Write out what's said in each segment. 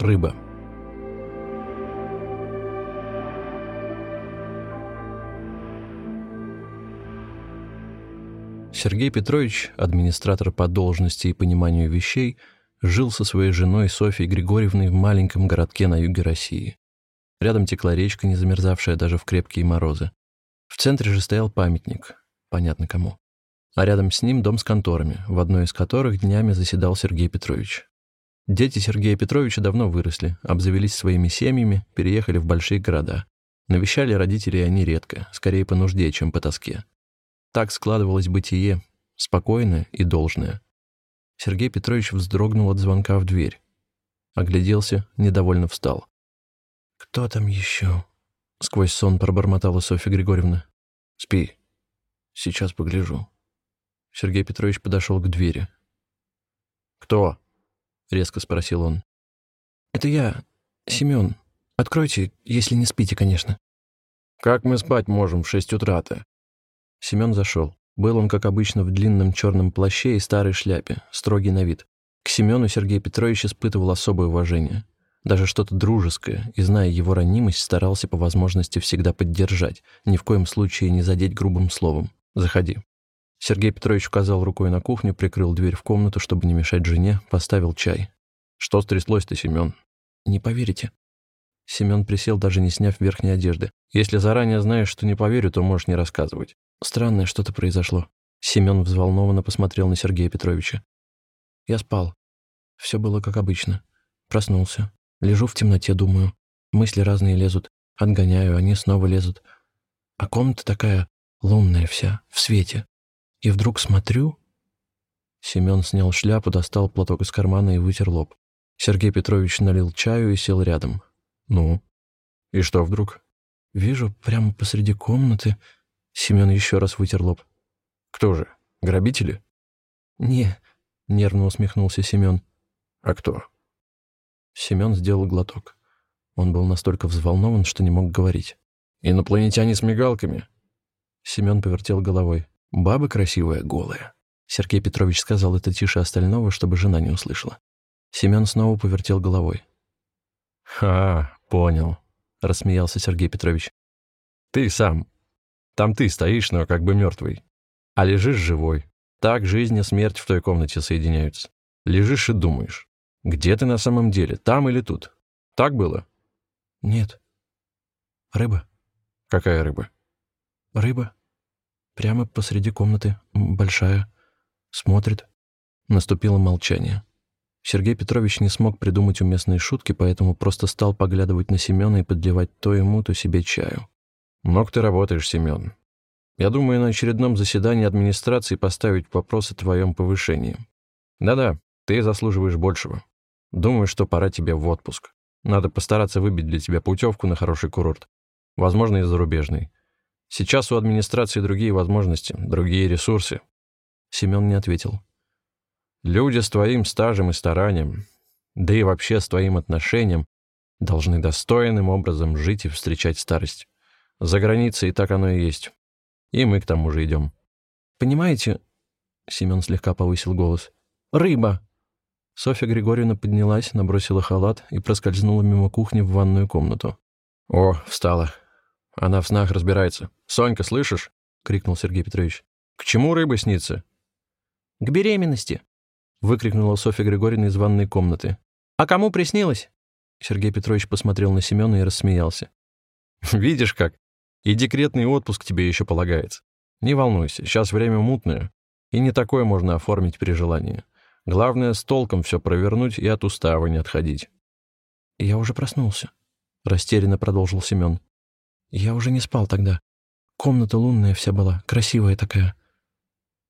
Рыба. Сергей Петрович, администратор по должности и пониманию вещей, жил со своей женой Софьей Григорьевной в маленьком городке на юге России. Рядом текла речка, не замерзавшая даже в крепкие морозы. В центре же стоял памятник, понятно кому. А рядом с ним дом с конторами, в одной из которых днями заседал Сергей Петрович. Дети Сергея Петровича давно выросли, обзавелись своими семьями, переехали в большие города. Навещали родителей они редко, скорее по нужде, чем по тоске. Так складывалось бытие, спокойное и должное. Сергей Петрович вздрогнул от звонка в дверь. Огляделся, недовольно встал. «Кто там еще?» — сквозь сон пробормотала Софья Григорьевна. «Спи. Сейчас погляжу». Сергей Петрович подошел к двери. «Кто?» — резко спросил он. «Это я, Семен. Откройте, если не спите, конечно». «Как мы спать можем в шесть утра-то?» Семен зашел. Был он, как обычно, в длинном черном плаще и старой шляпе, строгий на вид. К Семену Сергей Петрович испытывал особое уважение. Даже что-то дружеское, и, зная его ранимость, старался по возможности всегда поддержать, ни в коем случае не задеть грубым словом. «Заходи». Сергей Петрович указал рукой на кухню, прикрыл дверь в комнату, чтобы не мешать жене, поставил чай. «Что стряслось-то, Семен?» «Не поверите». Семен присел, даже не сняв верхней одежды. «Если заранее знаешь, что не поверю, то можешь не рассказывать. Странное что-то произошло. Семен взволнованно посмотрел на Сергея Петровича. Я спал. Все было как обычно. Проснулся. Лежу в темноте, думаю. Мысли разные лезут. Отгоняю, они снова лезут. А комната такая лунная вся, в свете. И вдруг смотрю... Семен снял шляпу, достал платок из кармана и вытер лоб. Сергей Петрович налил чаю и сел рядом. «Ну? И что вдруг?» «Вижу, прямо посреди комнаты Семен еще раз вытер лоб. «Кто же? Грабители?» «Не», — нервно усмехнулся Семен. «А кто?» Семен сделал глоток. Он был настолько взволнован, что не мог говорить. «Инопланетяне с мигалками?» Семен повертел головой. «Баба красивая, голая». Сергей Петрович сказал это тише остального, чтобы жена не услышала. Семен снова повертел головой. «Ха, понял», — рассмеялся Сергей Петрович. «Ты сам там ты стоишь, но как бы мертвый. А лежишь живой. Так жизнь и смерть в той комнате соединяются. Лежишь и думаешь. Где ты на самом деле, там или тут? Так было? Нет. Рыба. Какая рыба? Рыба. Прямо посреди комнаты. Большая. Смотрит. Наступило молчание. Сергей Петрович не смог придумать уместные шутки, поэтому просто стал поглядывать на Семена и подливать то ему, то себе чаю. Много ты работаешь, Семен. Я думаю, на очередном заседании администрации поставить вопрос о твоем повышении. Да-да, ты заслуживаешь большего. Думаю, что пора тебе в отпуск. Надо постараться выбить для тебя путевку на хороший курорт. Возможно, и зарубежный. Сейчас у администрации другие возможности, другие ресурсы. Семен не ответил. Люди с твоим стажем и старанием, да и вообще с твоим отношением, должны достойным образом жить и встречать старость. За границей и так оно и есть. И мы к тому же идем. Понимаете, Семен слегка повысил голос. Рыба. Софья Григорьевна поднялась, набросила халат и проскользнула мимо кухни в ванную комнату. О, встала. Она в снах разбирается. Сонька, слышишь? крикнул Сергей Петрович. К чему рыба снится? К беременности, выкрикнула Софья Григорьевна из ванной комнаты. А кому приснилось? Сергей Петрович посмотрел на Семена и рассмеялся. Видишь как? И декретный отпуск тебе еще полагается. Не волнуйся, сейчас время мутное, и не такое можно оформить при желании. Главное, с толком все провернуть и от устава не отходить. «Я уже проснулся», — растерянно продолжил Семен. «Я уже не спал тогда. Комната лунная вся была, красивая такая.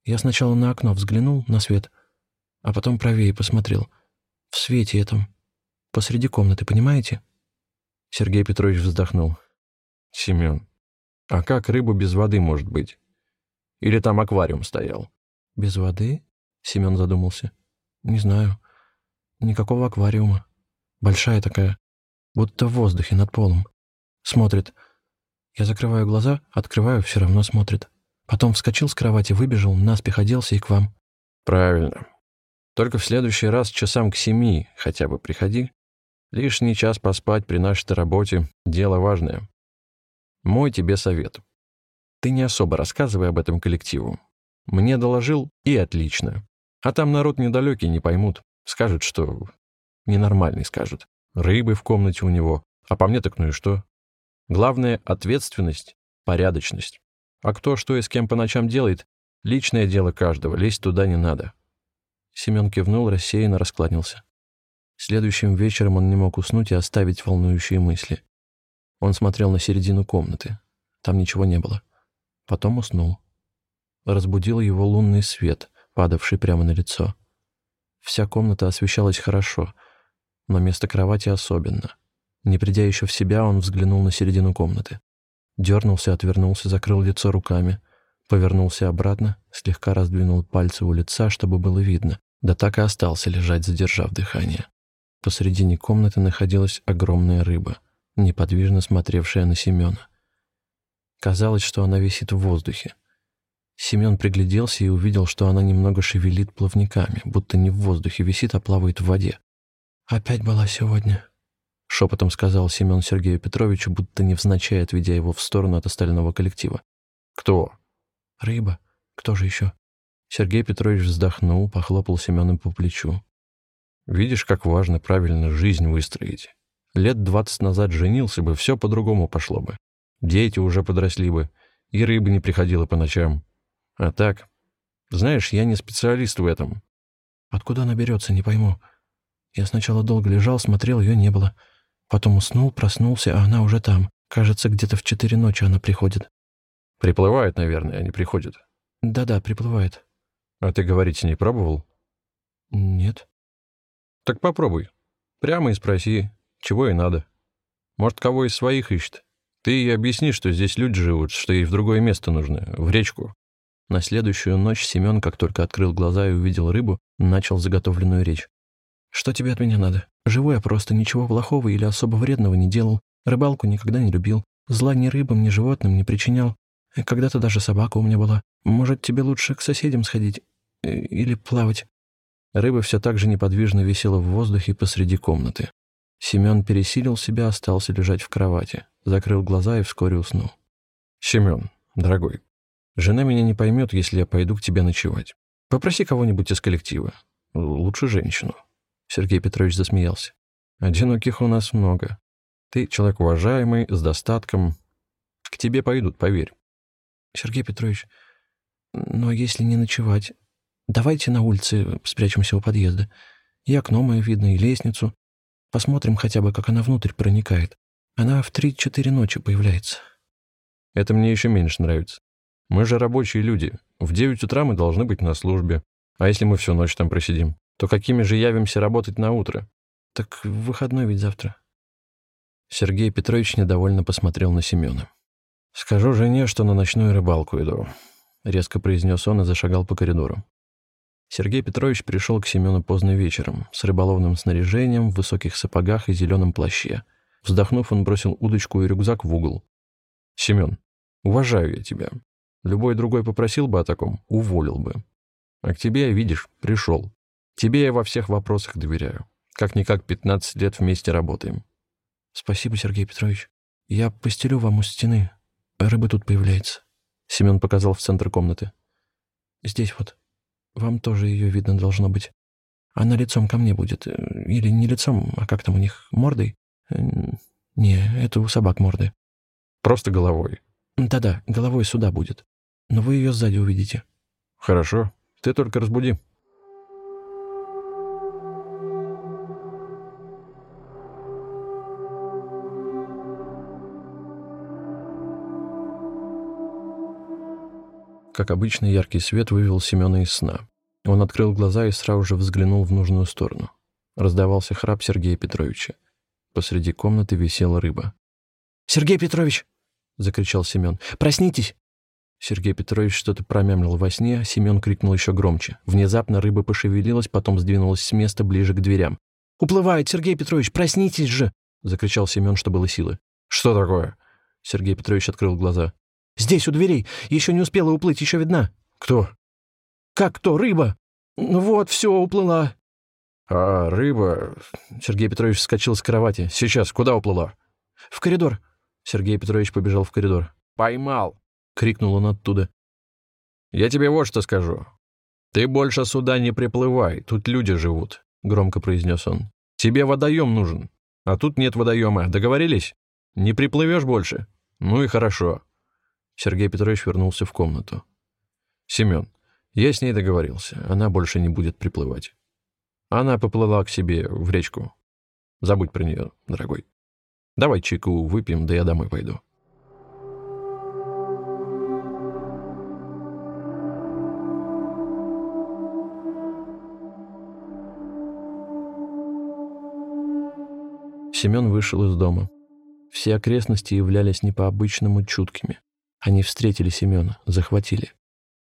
Я сначала на окно взглянул, на свет, а потом правее посмотрел. В свете этом. Посреди комнаты, понимаете?» Сергей Петрович вздохнул. «Семен, а как рыба без воды может быть? Или там аквариум стоял? Без воды? Семен задумался. Не знаю. Никакого аквариума. Большая такая. Будто в воздухе над полом. Смотрит. Я закрываю глаза, открываю, все равно смотрит. Потом вскочил с кровати, выбежал, наспех оделся и к вам. Правильно. Только в следующий раз часам к семи хотя бы приходи. Лишний час поспать при нашей работе — дело важное. Мой тебе совет. Ты не особо рассказывай об этом коллективу. Мне доложил, и отлично. А там народ недалекий, не поймут. Скажут, что... Ненормальный скажут. Рыбы в комнате у него. А по мне так ну и что? Главное — ответственность, порядочность. А кто что и с кем по ночам делает — личное дело каждого, лезть туда не надо. Семен кивнул, рассеянно раскланялся. Следующим вечером он не мог уснуть и оставить волнующие мысли. Он смотрел на середину комнаты. Там ничего не было. Потом уснул. Разбудил его лунный свет, падавший прямо на лицо. Вся комната освещалась хорошо, но место кровати особенно. Не придя еще в себя, он взглянул на середину комнаты. Дернулся, отвернулся, закрыл лицо руками, повернулся обратно, слегка раздвинул пальцы у лица, чтобы было видно, да так и остался лежать, задержав дыхание. Посредине комнаты находилась огромная рыба, неподвижно смотревшая на Семена. Казалось, что она висит в воздухе. Семен пригляделся и увидел, что она немного шевелит плавниками, будто не в воздухе висит, а плавает в воде. «Опять была сегодня», — шепотом сказал Семен Сергею Петровичу, будто невзначай отведя его в сторону от остального коллектива. «Кто?» «Рыба. Кто же еще?» Сергей Петрович вздохнул, похлопал Семена по плечу. «Видишь, как важно правильно жизнь выстроить. Лет двадцать назад женился бы, все по-другому пошло бы. Дети уже подросли бы, и рыба не приходила по ночам. А так, знаешь, я не специалист в этом. Откуда она берется, не пойму. Я сначала долго лежал, смотрел, ее не было. Потом уснул, проснулся, а она уже там. Кажется, где-то в четыре ночи она приходит. Приплывает, наверное, а не приходит. Да-да, приплывает. А ты говорить с ней пробовал? Нет. Так попробуй. Прямо и спроси, чего ей надо. Может, кого из своих ищет. Ты ей объясни, что здесь люди живут, что ей в другое место нужно, в речку. На следующую ночь Семен, как только открыл глаза и увидел рыбу, начал заготовленную речь. «Что тебе от меня надо? Живу я просто, ничего плохого или особо вредного не делал. Рыбалку никогда не любил. Зла ни рыбам, ни животным не причинял. Когда-то даже собака у меня была. Может, тебе лучше к соседям сходить? Э, или плавать?» Рыба все так же неподвижно висела в воздухе посреди комнаты. Семен пересилил себя, остался лежать в кровати, закрыл глаза и вскоре уснул. «Семен, дорогой, Жена меня не поймет, если я пойду к тебе ночевать. Попроси кого-нибудь из коллектива. Лучше женщину». Сергей Петрович засмеялся. «Одиноких у нас много. Ты человек уважаемый, с достатком. К тебе пойдут, поверь». «Сергей Петрович, но если не ночевать, давайте на улице спрячемся у подъезда. И окно мое видно, и лестницу. Посмотрим хотя бы, как она внутрь проникает. Она в три-четыре ночи появляется». «Это мне еще меньше нравится. Мы же рабочие люди. В 9 утра мы должны быть на службе. А если мы всю ночь там просидим, то какими же явимся работать на утро? Так выходной ведь завтра. Сергей Петрович недовольно посмотрел на Семена. «Скажу жене, что на ночную рыбалку иду», — резко произнес он и зашагал по коридору. Сергей Петрович пришел к Семену поздно вечером, с рыболовным снаряжением, в высоких сапогах и зеленом плаще. Вздохнув, он бросил удочку и рюкзак в угол. «Семен, уважаю я тебя. Любой другой попросил бы о таком, уволил бы. А к тебе, видишь, пришел. Тебе я во всех вопросах доверяю. Как-никак 15 лет вместе работаем. Спасибо, Сергей Петрович. Я постелю вам у стены. Рыба тут появляется. Семен показал в центр комнаты. Здесь вот. Вам тоже ее видно должно быть. Она лицом ко мне будет. Или не лицом, а как там у них, мордой? Не, это у собак морды. Просто головой. Да-да, головой сюда будет но вы ее сзади увидите». «Хорошо. Ты только разбуди». Как обычно, яркий свет вывел Семена из сна. Он открыл глаза и сразу же взглянул в нужную сторону. Раздавался храп Сергея Петровича. Посреди комнаты висела рыба. «Сергей Петрович!» — закричал Семен. «Проснитесь! Сергей Петрович что-то промямлил во сне, а Семен крикнул еще громче. Внезапно рыба пошевелилась, потом сдвинулась с места ближе к дверям. «Уплывает, Сергей Петрович, проснитесь же!» — закричал Семен, что было силы. «Что такое?» Сергей Петрович открыл глаза. «Здесь, у дверей. Еще не успела уплыть, еще видна». «Кто?» «Как кто? Рыба. Ну вот, все, уплыла». А рыба... Сергей Петрович вскочил с кровати. Сейчас, куда уплыла? В коридор. Сергей Петрович побежал в коридор. Поймал! Крикнул он оттуда. Я тебе вот что скажу. Ты больше сюда не приплывай, тут люди живут, громко произнес он. Тебе водоем нужен, а тут нет водоема. Договорились? Не приплывешь больше? Ну и хорошо. Сергей Петрович вернулся в комнату. Семен, я с ней договорился, она больше не будет приплывать. Она поплыла к себе в речку. Забудь про нее, дорогой. Давай чайку выпьем, да я домой пойду. Семен вышел из дома. Все окрестности являлись не по-обычному чуткими. Они встретили Семена, захватили.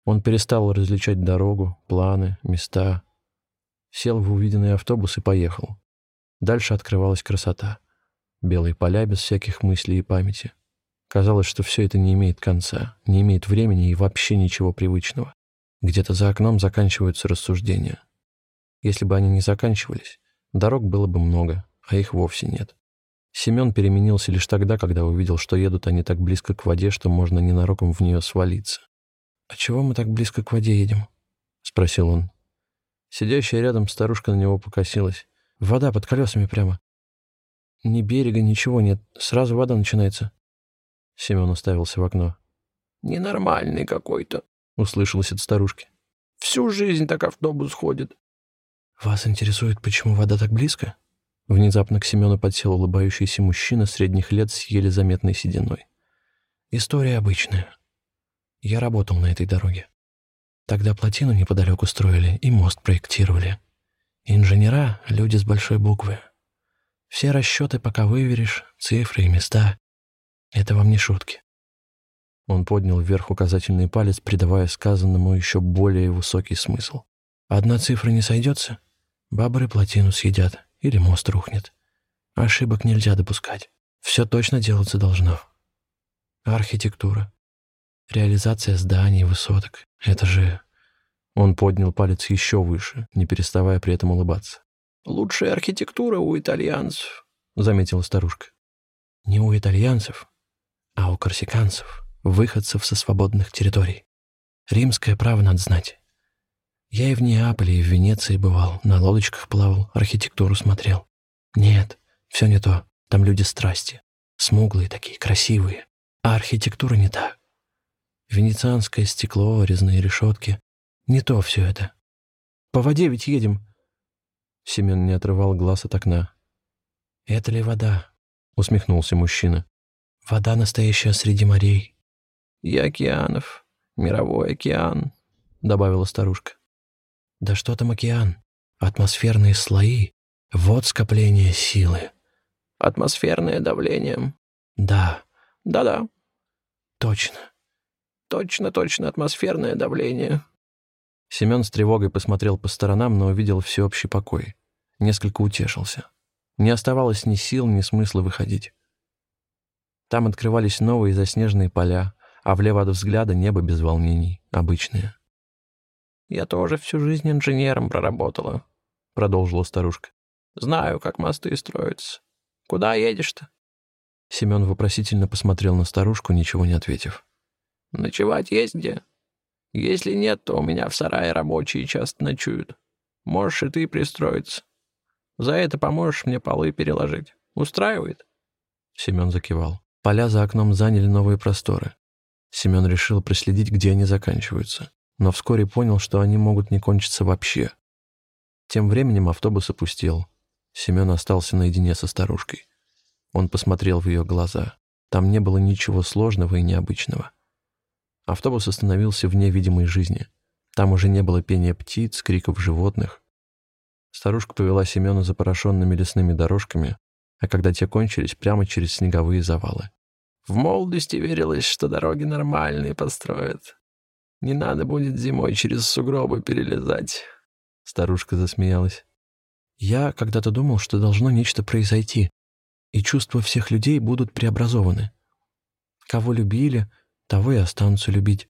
Он перестал различать дорогу, планы, места. Сел в увиденный автобус и поехал. Дальше открывалась красота. Белые поля без всяких мыслей и памяти. Казалось, что все это не имеет конца, не имеет времени и вообще ничего привычного. Где-то за окном заканчиваются рассуждения. Если бы они не заканчивались, дорог было бы много, а их вовсе нет. Семен переменился лишь тогда, когда увидел, что едут они так близко к воде, что можно ненароком в нее свалиться. «А чего мы так близко к воде едем?» — спросил он. Сидящая рядом старушка на него покосилась. «Вода под колесами прямо». «Ни берега, ничего нет. Сразу вода начинается». Семен уставился в окно. «Ненормальный какой-то», — услышалось от старушки. «Всю жизнь так автобус ходит». «Вас интересует, почему вода так близко?» Внезапно к Семену подсел улыбающийся мужчина средних лет с еле заметной сединой. «История обычная. Я работал на этой дороге. Тогда плотину неподалеку строили и мост проектировали. Инженера — люди с большой буквы. Все расчеты пока выверишь, цифры и места. Это вам не шутки». Он поднял вверх указательный палец, придавая сказанному еще более высокий смысл. «Одна цифра не сойдется? Бабры плотину съедят, или мост рухнет. Ошибок нельзя допускать. Все точно делаться должно. Архитектура. Реализация зданий, высоток. Это же... Он поднял палец еще выше, не переставая при этом улыбаться. «Лучшая архитектура у итальянцев», — заметила старушка. «Не у итальянцев, а у корсиканцев, выходцев со свободных территорий. Римское право надо знать. Я и в Неаполе, и в Венеции бывал, на лодочках плавал, архитектуру смотрел. Нет, все не то. Там люди страсти. Смуглые такие, красивые. А архитектура не так. Венецианское стекло, резные решетки. Не то все это. По воде ведь едем. Семен не отрывал глаз от окна. «Это ли вода?» — усмехнулся мужчина. «Вода настоящая среди морей». «И океанов. Мировой океан», — добавила старушка. Да что там океан? Атмосферные слои. Вот скопление силы. Атмосферное давление. Да. Да-да. Точно. Точно-точно атмосферное давление. Семен с тревогой посмотрел по сторонам, но увидел всеобщий покой. Несколько утешился. Не оставалось ни сил, ни смысла выходить. Там открывались новые заснеженные поля, а влево от взгляда небо без волнений, обычное. «Я тоже всю жизнь инженером проработала», — продолжила старушка. «Знаю, как мосты строятся. Куда едешь-то?» Семен вопросительно посмотрел на старушку, ничего не ответив. «Ночевать есть где? Если нет, то у меня в сарае рабочие часто ночуют. Можешь и ты пристроиться. За это поможешь мне полы переложить. Устраивает?» Семен закивал. Поля за окном заняли новые просторы. Семен решил проследить, где они заканчиваются но вскоре понял, что они могут не кончиться вообще. Тем временем автобус опустел. Семен остался наедине со старушкой. Он посмотрел в ее глаза. Там не было ничего сложного и необычного. Автобус остановился вне видимой жизни. Там уже не было пения птиц, криков животных. Старушка повела Семена за порошенными лесными дорожками, а когда те кончились, прямо через снеговые завалы. В молодости верилось, что дороги нормальные построят. Не надо будет зимой через сугробы перелезать. Старушка засмеялась. Я когда-то думал, что должно нечто произойти, и чувства всех людей будут преобразованы. Кого любили, того и останутся любить.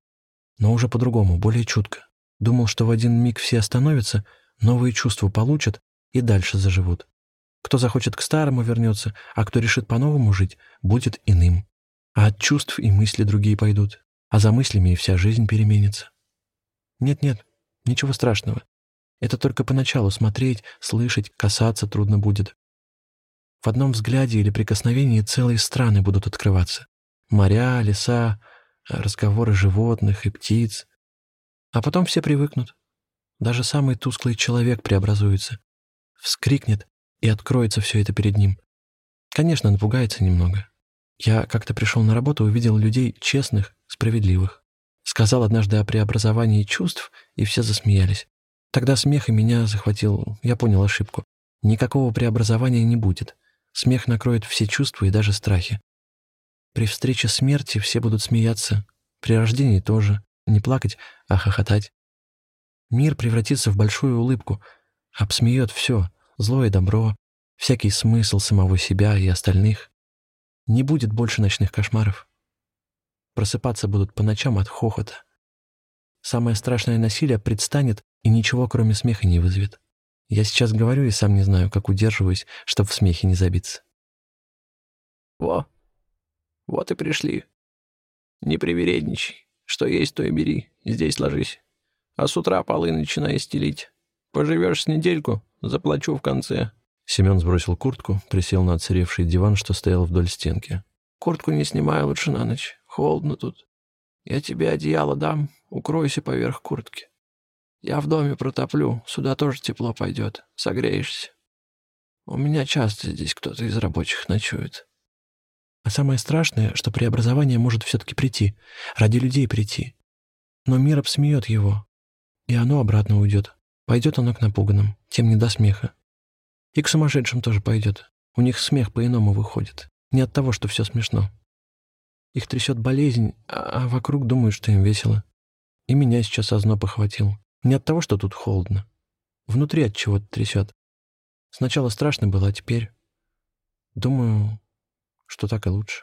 Но уже по-другому, более чутко. Думал, что в один миг все остановятся, новые чувства получат, и дальше заживут. Кто захочет к старому вернется, а кто решит по-новому жить, будет иным. А от чувств и мысли другие пойдут, а за мыслями и вся жизнь переменится. Нет-нет, ничего страшного. Это только поначалу смотреть, слышать, касаться трудно будет. В одном взгляде или прикосновении целые страны будут открываться. Моря, леса, разговоры животных и птиц. А потом все привыкнут. Даже самый тусклый человек преобразуется. Вскрикнет, и откроется все это перед ним. Конечно, напугается немного. Я как-то пришел на работу увидел людей честных, справедливых. Сказал однажды о преобразовании чувств, и все засмеялись. Тогда смех и меня захватил, я понял ошибку. Никакого преобразования не будет. Смех накроет все чувства и даже страхи. При встрече смерти все будут смеяться, при рождении тоже, не плакать, а хохотать. Мир превратится в большую улыбку, обсмеет все, зло и добро, всякий смысл самого себя и остальных. Не будет больше ночных кошмаров. Просыпаться будут по ночам от хохота. Самое страшное насилие предстанет и ничего, кроме смеха, не вызовет. Я сейчас говорю и сам не знаю, как удерживаюсь, чтобы в смехе не забиться. Во, вот и пришли. Не привередничай. Что есть, то и бери. Здесь ложись. А с утра полы начинай стелить. Поживешь с недельку, заплачу в конце. Семен сбросил куртку, присел на отсыревший диван, что стоял вдоль стенки. Куртку не снимай лучше на ночь. Холодно тут. Я тебе одеяло дам, укройся поверх куртки. Я в доме протоплю, сюда тоже тепло пойдет, согреешься. У меня часто здесь кто-то из рабочих ночует. А самое страшное, что преобразование может все-таки прийти, ради людей прийти. Но мир обсмеет его, и оно обратно уйдет. Пойдет оно к напуганным, тем не до смеха. И к сумасшедшим тоже пойдет. У них смех по-иному выходит. Не от того, что все смешно. Их трясет болезнь, а, а вокруг думают, что им весело. И меня сейчас озноб охватил. Не от того, что тут холодно. Внутри от чего-то трясет. Сначала страшно было, а теперь... Думаю, что так и лучше.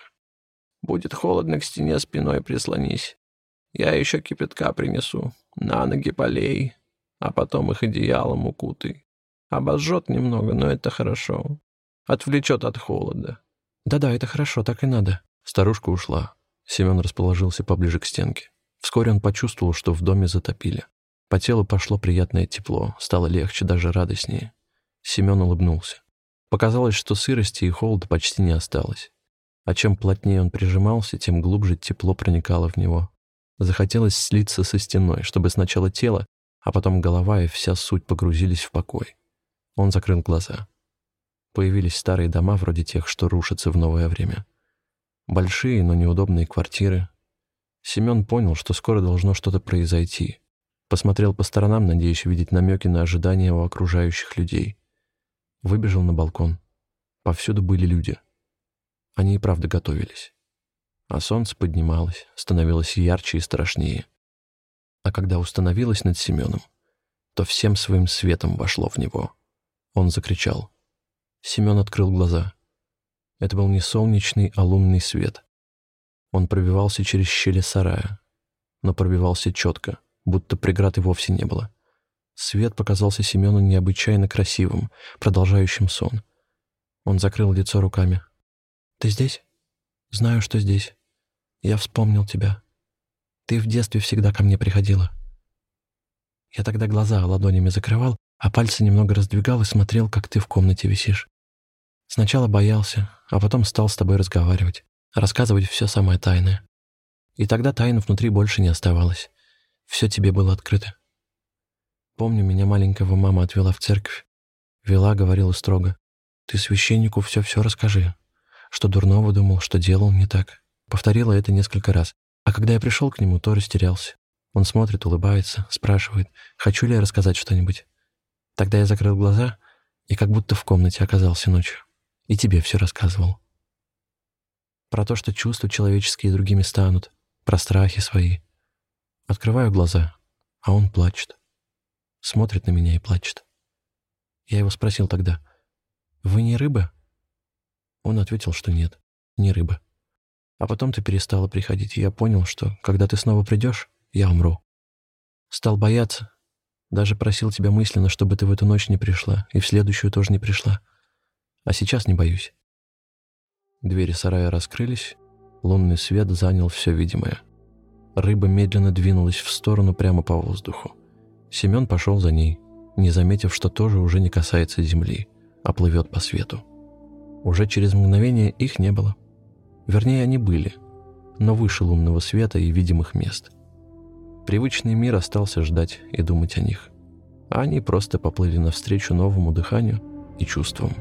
Будет холодно, к стене спиной прислонись. Я еще кипятка принесу. На ноги полей, а потом их одеялом укутай. Обожжет немного, но это хорошо. Отвлечет от холода. Да-да, это хорошо, так и надо. Старушка ушла. Семен расположился поближе к стенке. Вскоре он почувствовал, что в доме затопили. По телу пошло приятное тепло, стало легче, даже радостнее. Семен улыбнулся. Показалось, что сырости и холода почти не осталось. А чем плотнее он прижимался, тем глубже тепло проникало в него. Захотелось слиться со стеной, чтобы сначала тело, а потом голова и вся суть погрузились в покой. Он закрыл глаза. Появились старые дома вроде тех, что рушатся в новое время. Большие, но неудобные квартиры. Семен понял, что скоро должно что-то произойти. Посмотрел по сторонам, надеясь увидеть намеки на ожидания у окружающих людей. Выбежал на балкон. Повсюду были люди — они и правда готовились. А солнце поднималось, становилось ярче и страшнее. А когда установилось над Семеном, то всем своим светом вошло в него. Он закричал. Семен открыл глаза. Это был не солнечный, а лунный свет. Он пробивался через щели сарая, но пробивался четко, будто преград и вовсе не было. Свет показался Семену необычайно красивым, продолжающим сон. Он закрыл лицо руками, «Ты здесь?» «Знаю, что здесь. Я вспомнил тебя. Ты в детстве всегда ко мне приходила». Я тогда глаза ладонями закрывал, а пальцы немного раздвигал и смотрел, как ты в комнате висишь. Сначала боялся, а потом стал с тобой разговаривать, рассказывать все самое тайное. И тогда тайн внутри больше не оставалось. Все тебе было открыто. Помню, меня маленького мама отвела в церковь. Вела, говорила строго. «Ты священнику все-все расскажи, что дурного думал, что делал не так. Повторила это несколько раз. А когда я пришел к нему, то растерялся. Он смотрит, улыбается, спрашивает, хочу ли я рассказать что-нибудь. Тогда я закрыл глаза и как будто в комнате оказался ночью. И тебе все рассказывал. Про то, что чувства человеческие другими станут, про страхи свои. Открываю глаза, а он плачет. Смотрит на меня и плачет. Я его спросил тогда, «Вы не рыба?» Он ответил, что нет, не рыба. А потом ты перестала приходить, и я понял, что, когда ты снова придешь, я умру. Стал бояться, Даже просил тебя мысленно, чтобы ты в эту ночь не пришла, и в следующую тоже не пришла. А сейчас не боюсь». Двери сарая раскрылись, лунный свет занял все видимое. Рыба медленно двинулась в сторону прямо по воздуху. Семен пошел за ней, не заметив, что тоже уже не касается земли, а плывет по свету. Уже через мгновение их не было. Вернее, они были, но выше лунного света и видимых мест. Привычный мир остался ждать и думать о них. А они просто поплыли навстречу новому дыханию и чувствам.